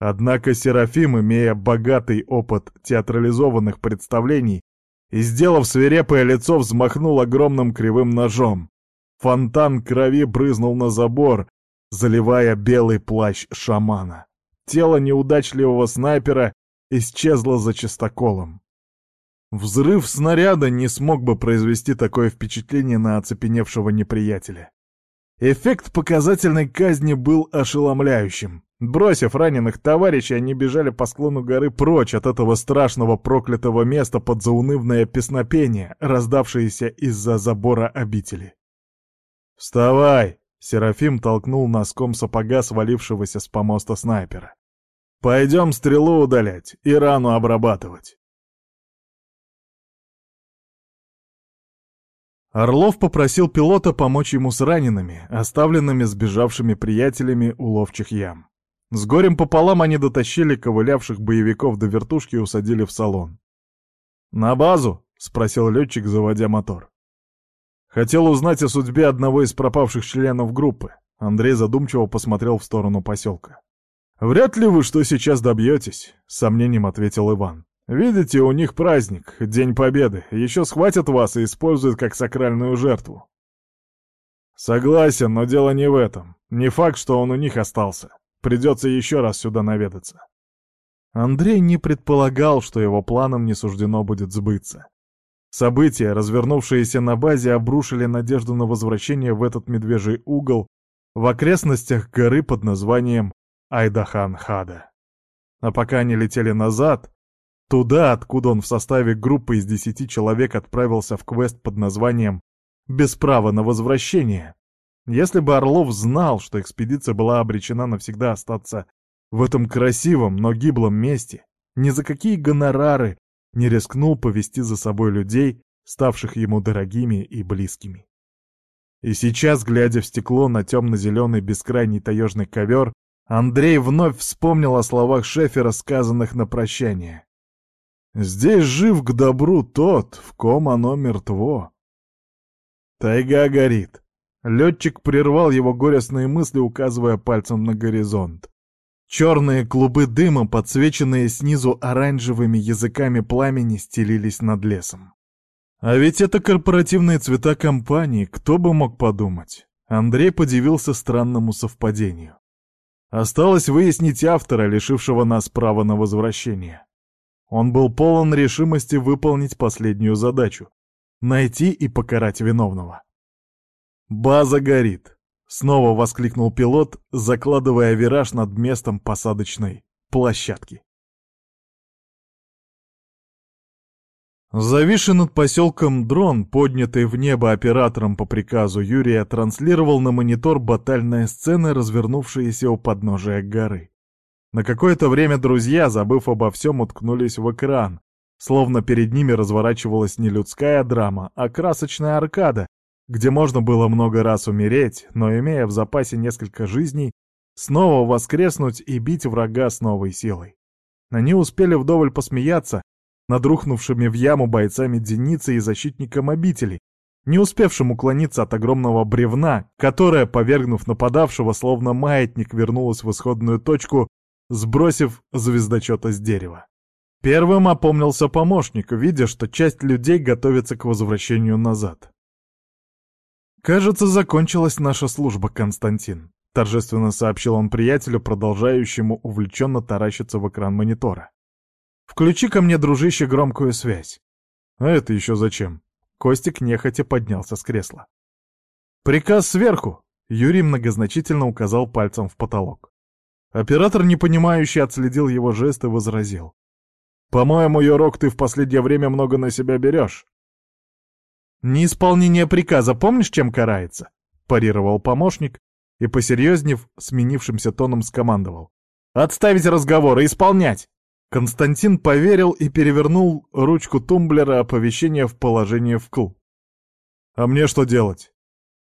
Однако Серафим, имея богатый опыт театрализованных представлений, и, сделав свирепое лицо, взмахнул огромным кривым ножом. Фонтан крови брызнул на забор, заливая белый плащ шамана. Тело неудачливого снайпера исчезло за чистоколом. Взрыв снаряда не смог бы произвести такое впечатление на оцепеневшего неприятеля. Эффект показательной казни был ошеломляющим. Бросив раненых товарищей, они бежали по склону горы прочь от этого страшного проклятого места под заунывное песнопение, раздавшееся из-за забора обители. «Вставай!» — Серафим толкнул носком сапога свалившегося с помоста снайпера. «Пойдем стрелу удалять и рану обрабатывать». Орлов попросил пилота помочь ему с ранеными, оставленными сбежавшими приятелями у ловчих ям. С горем пополам они дотащили ковылявших боевиков до вертушки и усадили в салон. «На базу?» — спросил летчик, заводя мотор. Хотел узнать о судьбе одного из пропавших членов группы. Андрей задумчиво посмотрел в сторону поселка. «Вряд ли вы что сейчас добьетесь», — с сомнением ответил Иван. Видите, у них праздник, День Победы. Еще схватят вас и используют как сакральную жертву. Согласен, но дело не в этом. Не факт, что он у них остался. Придется еще раз сюда наведаться. Андрей не предполагал, что его планам не суждено будет сбыться. События, развернувшиеся на базе, обрушили надежду на возвращение в этот медвежий угол в окрестностях горы под названием Айдахан-Хада. А пока они летели назад, Туда, откуда он в составе группы из десяти человек отправился в квест под названием «Без права на возвращение». Если бы Орлов знал, что экспедиция была обречена навсегда остаться в этом красивом, но гиблом месте, ни за какие гонорары не рискнул повести за собой людей, ставших ему дорогими и близкими. И сейчас, глядя в стекло на темно-зеленый бескрайний таежный ковер, Андрей вновь вспомнил о словах Шефера, сказанных на прощание. Здесь жив к добру тот, в ком оно мертво. Тайга горит. Летчик прервал его горестные мысли, указывая пальцем на горизонт. Черные клубы дыма, подсвеченные снизу оранжевыми языками пламени, стелились над лесом. А ведь это корпоративные цвета компании, кто бы мог подумать. Андрей подивился странному совпадению. Осталось выяснить автора, лишившего нас права на возвращение. Он был полон решимости выполнить последнюю задачу — найти и покарать виновного. «База горит!» — снова воскликнул пилот, закладывая вираж над местом посадочной площадки. Зависший над поселком дрон, поднятый в небо оператором по приказу Юрия, транслировал на монитор батальные сцены, развернувшиеся у подножия горы. На какое-то время друзья, забыв обо всем, уткнулись в экран, словно перед ними разворачивалась не людская драма, а красочная аркада, где можно было много раз умереть, но, имея в запасе несколько жизней, снова воскреснуть и бить врага с новой силой. Они успели вдоволь посмеяться над рухнувшими в яму бойцами Деницы и защитником обители, не успевшим уклониться от огромного бревна, которое, повергнув нападавшего, словно маятник вернулось в исходную точку, сбросив звездочета с дерева. Первым опомнился помощник, видя, что часть людей готовится к возвращению назад. «Кажется, закончилась наша служба, Константин», — торжественно сообщил он приятелю, продолжающему увлеченно таращиться в экран монитора. «Включи ко мне, дружище, громкую связь». «А это еще зачем?» Костик нехотя поднялся с кресла. «Приказ сверху!» — Юрий многозначительно указал пальцем в потолок. Оператор, непонимающий, отследил его жест и возразил. «По-моему, Йорок, ты в последнее время много на себя берешь». «Неисполнение приказа помнишь, чем карается?» — парировал помощник и, посерьезнев, сменившимся тоном скомандовал. «Отставить разговор и исполнять!» Константин поверил и перевернул ручку тумблера оповещения в положение вкл. «А мне что делать?»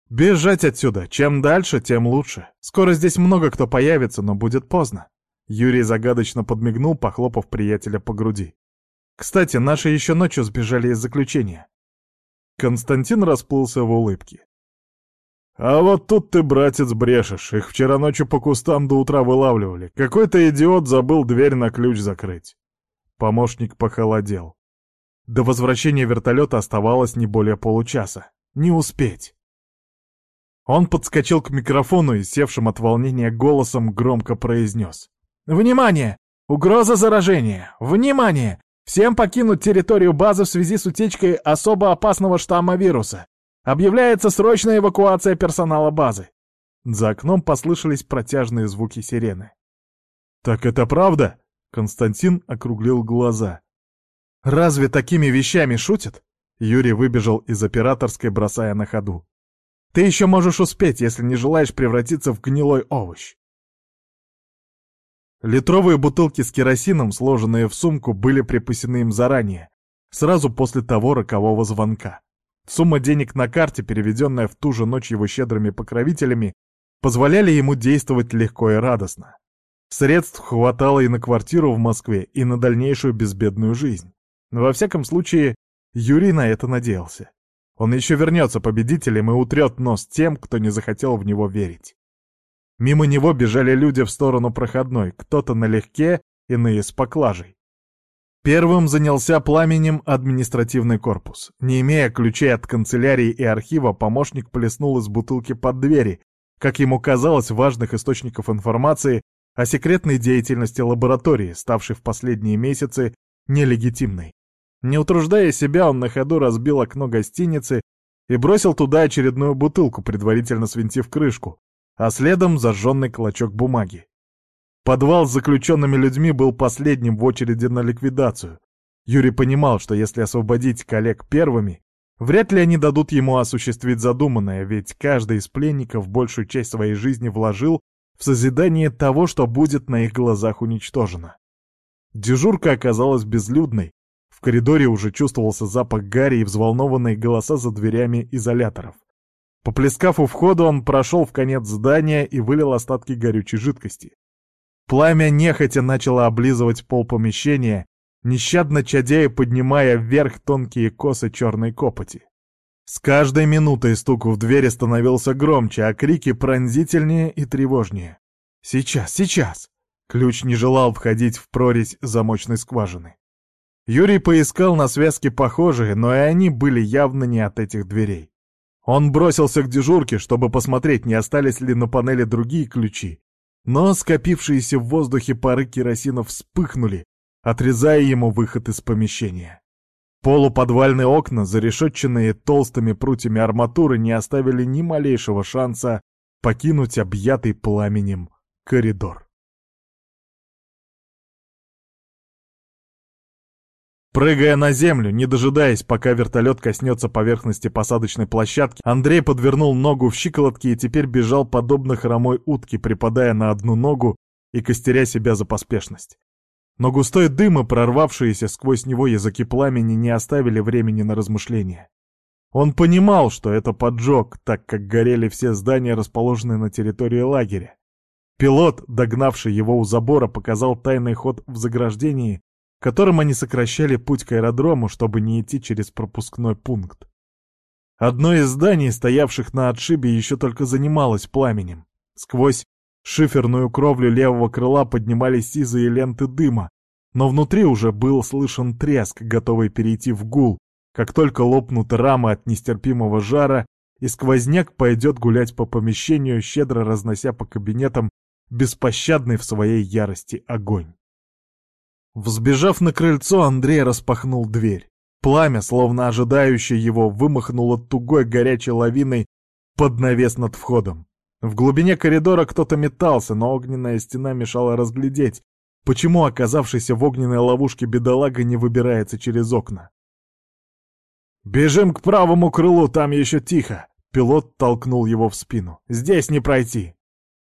«Бежать отсюда. Чем дальше, тем лучше. Скоро здесь много кто появится, но будет поздно». Юрий загадочно подмигнул, похлопав приятеля по груди. «Кстати, наши еще ночью сбежали из заключения». Константин расплылся в улыбке. «А вот тут ты, братец, брешешь. Их вчера ночью по кустам до утра вылавливали. Какой-то идиот забыл дверь на ключ закрыть». Помощник похолодел. До возвращения вертолета оставалось не более получаса. Не успеть. Он подскочил к микрофону и, севшим от волнения голосом, громко произнес. «Внимание! Угроза заражения! Внимание! Всем покинуть территорию базы в связи с утечкой особо опасного штамма вируса. Объявляется срочная эвакуация персонала базы. За окном послышались протяжные звуки сирены. «Так это правда?» — Константин округлил глаза. «Разве такими вещами шутят?» Юрий выбежал из операторской, бросая на ходу. «Ты еще можешь успеть, если не желаешь превратиться в гнилой овощ». Литровые бутылки с керосином, сложенные в сумку, были припасены им заранее, сразу после того рокового звонка. Сумма денег на карте, переведенная в ту же ночь его щедрыми покровителями, позволяли ему действовать легко и радостно. Средств хватало и на квартиру в Москве, и на дальнейшую безбедную жизнь. Но во всяком случае, Юрий на это надеялся. Он еще вернется победителем и утрет нос тем, кто не захотел в него верить. Мимо него бежали люди в сторону проходной, кто-то налегке, иные с поклажей. Первым занялся пламенем административный корпус. Не имея ключей от канцелярии и архива, помощник плеснул из бутылки под двери, как ему казалось, важных источников информации о секретной деятельности лаборатории, ставшей в последние месяцы нелегитимной. Не утруждая себя, он на ходу разбил окно гостиницы и бросил туда очередную бутылку, предварительно свинтив крышку, а следом зажженный клочок бумаги. Подвал с заключенными людьми был последним в очереди на ликвидацию. Юрий понимал, что если освободить коллег первыми, вряд ли они дадут ему осуществить задуманное, ведь каждый из пленников большую часть своей жизни вложил в созидание того, что будет на их глазах уничтожено. Дежурка оказалась безлюдной. В коридоре уже чувствовался запах гари и взволнованные голоса за дверями изоляторов. Поплескав у входа, он прошел в конец здания и вылил остатки горючей жидкости. Пламя нехотя начало облизывать пол помещения, нещадно чадя поднимая вверх тонкие косы черной копоти. С каждой минутой стук в двери становился громче, а крики пронзительнее и тревожнее. «Сейчас, сейчас!» Ключ не желал входить в прорезь замочной скважины. Юрий поискал на связке похожие, но и они были явно не от этих дверей. Он бросился к дежурке, чтобы посмотреть, не остались ли на панели другие ключи, но скопившиеся в воздухе пары керосина вспыхнули, отрезая ему выход из помещения. Полуподвальные окна, зарешетченные толстыми прутьями арматуры, не оставили ни малейшего шанса покинуть объятый пламенем коридор. Прыгая на землю, не дожидаясь, пока вертолет коснется поверхности посадочной площадки, Андрей подвернул ногу в щиколотке и теперь бежал подобно хромой утке, припадая на одну ногу и костеря себя за поспешность. Но густой дым и прорвавшиеся сквозь него языки пламени не оставили времени на размышления. Он понимал, что это поджог, так как горели все здания, расположенные на территории лагеря. Пилот, догнавший его у забора, показал тайный ход в заграждении, которым они сокращали путь к аэродрому, чтобы не идти через пропускной пункт. Одно из зданий, стоявших на отшибе, еще только занималось пламенем. Сквозь шиферную кровлю левого крыла поднимались сизые ленты дыма, но внутри уже был слышен треск, готовый перейти в гул, как только лопнут рамы от нестерпимого жара, и сквозняк пойдет гулять по помещению, щедро разнося по кабинетам беспощадный в своей ярости огонь. Взбежав на крыльцо, Андрей распахнул дверь. Пламя, словно ожидающее его, вымахнуло тугой горячей лавиной под навес над входом. В глубине коридора кто-то метался, но огненная стена мешала разглядеть, почему оказавшийся в огненной ловушке бедолага не выбирается через окна. «Бежим к правому крылу, там еще тихо!» Пилот толкнул его в спину. «Здесь не пройти!»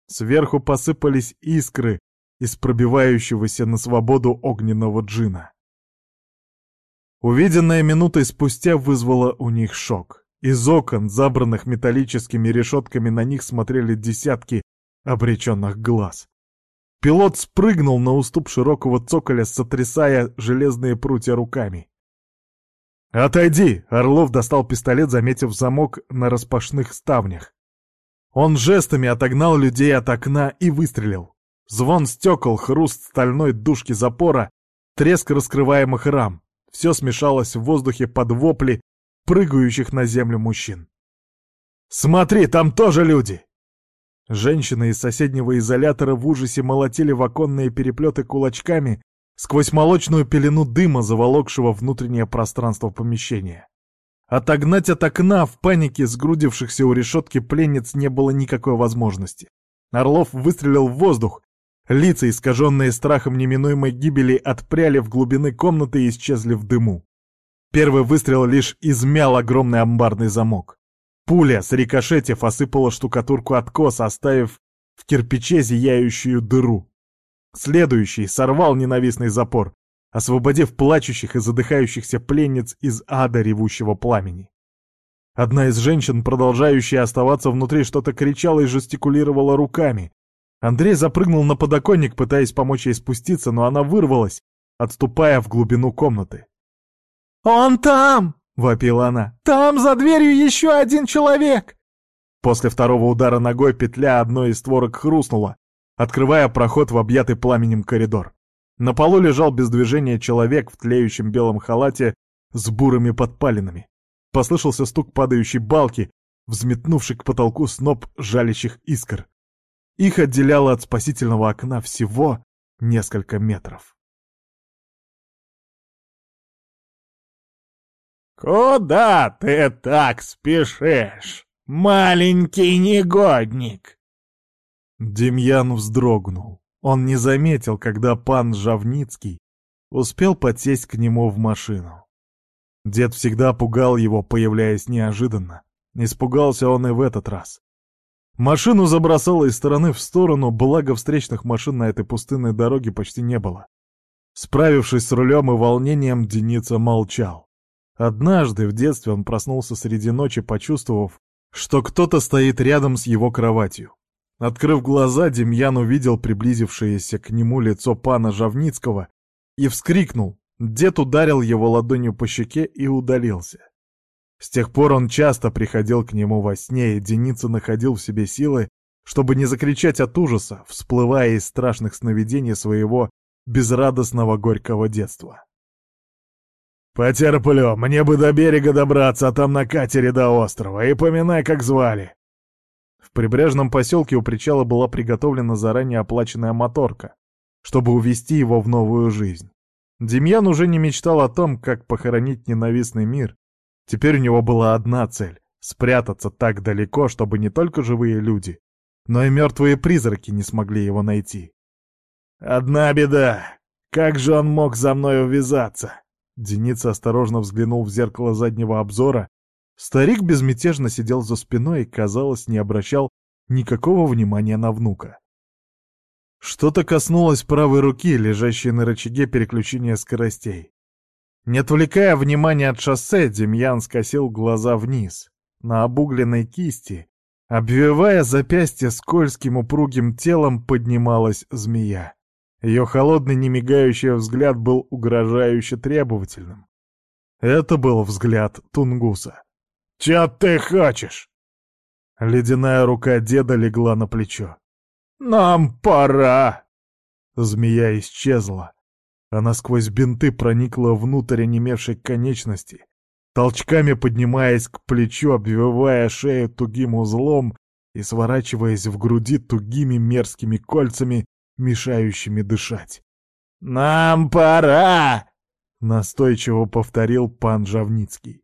Сверху посыпались искры из пробивающегося на свободу огненного джина. Увиденное минутой спустя вызвало у них шок. Из окон, забранных металлическими решетками, на них смотрели десятки обреченных глаз. Пилот спрыгнул на уступ широкого цоколя, сотрясая железные прутья руками. «Отойди!» — Орлов достал пистолет, заметив замок на распашных ставнях. Он жестами отогнал людей от окна и выстрелил. Звон стекол, хруст стальной дужки запора, треск раскрываемых рам. Все смешалось в воздухе под вопли прыгающих на землю мужчин. «Смотри, там тоже люди!» Женщины из соседнего изолятора в ужасе молотили в оконные переплеты кулачками сквозь молочную пелену дыма, заволокшего внутреннее пространство помещения. Отогнать от окна в панике сгрудившихся у решетки пленниц не было никакой возможности. Орлов выстрелил в воздух. Лица, искаженные страхом неминуемой гибели, отпряли в глубины комнаты и исчезли в дыму. Первый выстрел лишь измял огромный амбарный замок. Пуля, с рикошетив, осыпала штукатурку откос, оставив в кирпиче зияющую дыру. Следующий сорвал ненавистный запор, освободив плачущих и задыхающихся пленниц из ада ревущего пламени. Одна из женщин, продолжающая оставаться внутри, что-то кричала и жестикулировала руками. Андрей запрыгнул на подоконник, пытаясь помочь ей спуститься, но она вырвалась, отступая в глубину комнаты. «Он там!» — вопила она. «Там за дверью еще один человек!» После второго удара ногой петля одной из створок хрустнула, открывая проход в объятый пламенем коридор. На полу лежал без движения человек в тлеющем белом халате с бурыми подпалинами. Послышался стук падающей балки, взметнувший к потолку сноп жалящих искр. Их отделяло от спасительного окна всего несколько метров. «Куда ты так спешишь, маленький негодник?» Демьян вздрогнул. Он не заметил, когда пан Жавницкий успел подсесть к нему в машину. Дед всегда пугал его, появляясь неожиданно. Испугался он и в этот раз. Машину забросало из стороны в сторону, благо встречных машин на этой пустынной дороге почти не было. Справившись с рулем и волнением, Деница молчал. Однажды в детстве он проснулся среди ночи, почувствовав, что кто-то стоит рядом с его кроватью. Открыв глаза, Демьян увидел приблизившееся к нему лицо пана Жавницкого и вскрикнул. Дед ударил его ладонью по щеке и удалился. С тех пор он часто приходил к нему во сне, и Деница находил в себе силы, чтобы не закричать от ужаса, всплывая из страшных сновидений своего безрадостного горького детства. «Потерплю, мне бы до берега добраться, а там на катере до острова, и поминай, как звали. В прибрежном поселке у причала была приготовлена заранее оплаченная моторка, чтобы увести его в новую жизнь. Демьян уже не мечтал о том, как похоронить ненавистный мир. Теперь у него была одна цель — спрятаться так далеко, чтобы не только живые люди, но и мертвые призраки не смогли его найти. «Одна беда! Как же он мог за мной увязаться?» Деница осторожно взглянул в зеркало заднего обзора Старик безмятежно сидел за спиной и, казалось, не обращал никакого внимания на внука. Что-то коснулось правой руки, лежащей на рычаге переключения скоростей. Не отвлекая внимания от шоссе, Демьян скосил глаза вниз. На обугленной кисти, обвивая запястье скользким упругим телом, поднималась змея. Ее холодный немигающий взгляд был угрожающе требовательным. Это был взгляд Тунгуса. «Чё ты хочешь?» Ледяная рука деда легла на плечо. «Нам пора!» Змея исчезла. Она сквозь бинты проникла внутрь онемевшей конечности, толчками поднимаясь к плечу, обвивая шею тугим узлом и сворачиваясь в груди тугими мерзкими кольцами, мешающими дышать. «Нам пора!» — настойчиво повторил пан Жавницкий.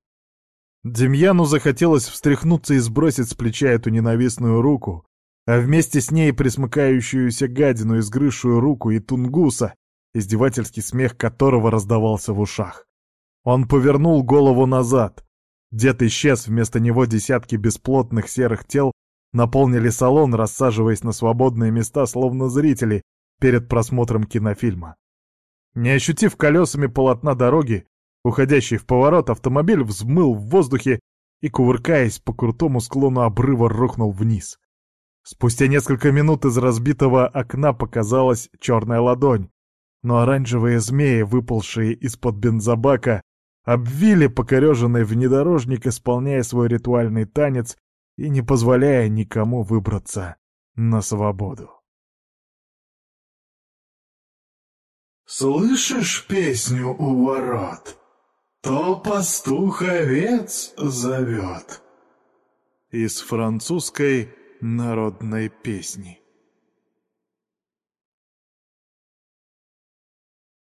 Демьяну захотелось встряхнуться и сбросить с плеча эту ненавистную руку, а вместе с ней присмыкающуюся гадину, изгрызшую руку и тунгуса, издевательский смех которого раздавался в ушах. Он повернул голову назад. Дед исчез, вместо него десятки бесплотных серых тел наполнили салон, рассаживаясь на свободные места, словно зрители перед просмотром кинофильма. Не ощутив колесами полотна дороги, уходящий в поворот, автомобиль взмыл в воздухе и, кувыркаясь по крутому склону обрыва, рухнул вниз. Спустя несколько минут из разбитого окна показалась черная ладонь, но оранжевые змеи, выползшие из-под бензобака, обвили покореженный внедорожник, исполняя свой ритуальный танец и не позволяя никому выбраться на свободу. «Слышишь песню у ворот? То пастух-овец зовет». Из французской народной песни.